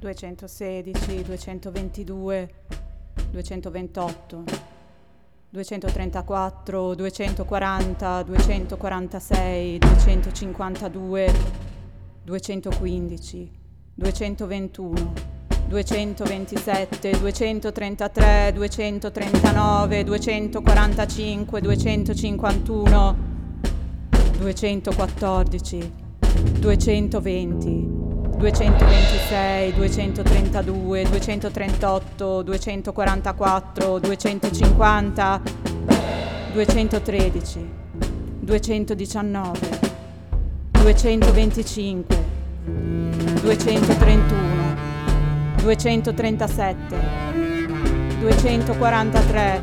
216, 222, 228, 234, 240, 246, 252, 215, 221, 227, 233, 239, 245, 251, 214, 220, 226, 232, 238, 244, 250, 213, 219, 225, 231, 237, 243,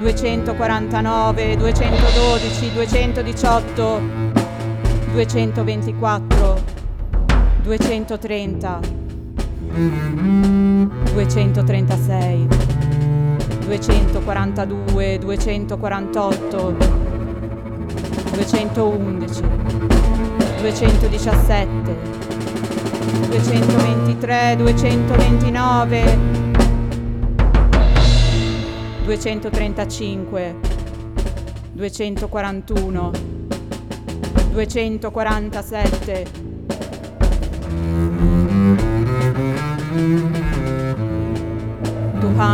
249, 212, 218, 224, 230, 236, 242, 248, 211, 217, 223, 229, 235, 241, 247,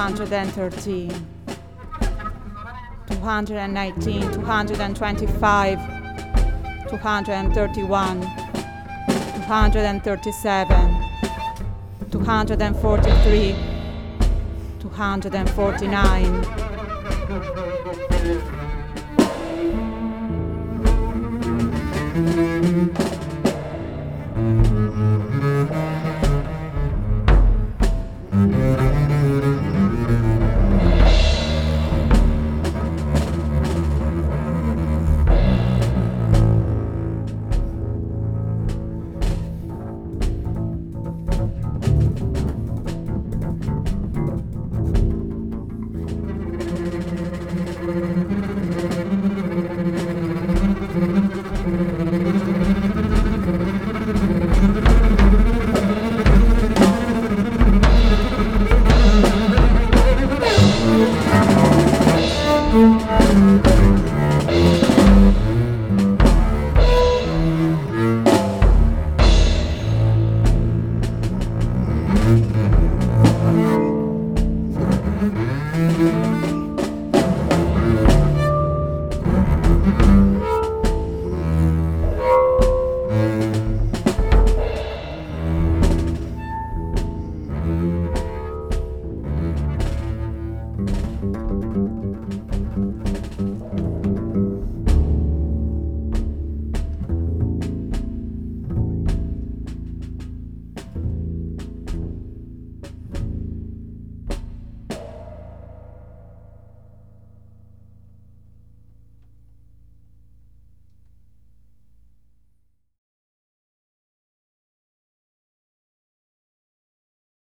213, 219, 225, 231, 237, 243, 249.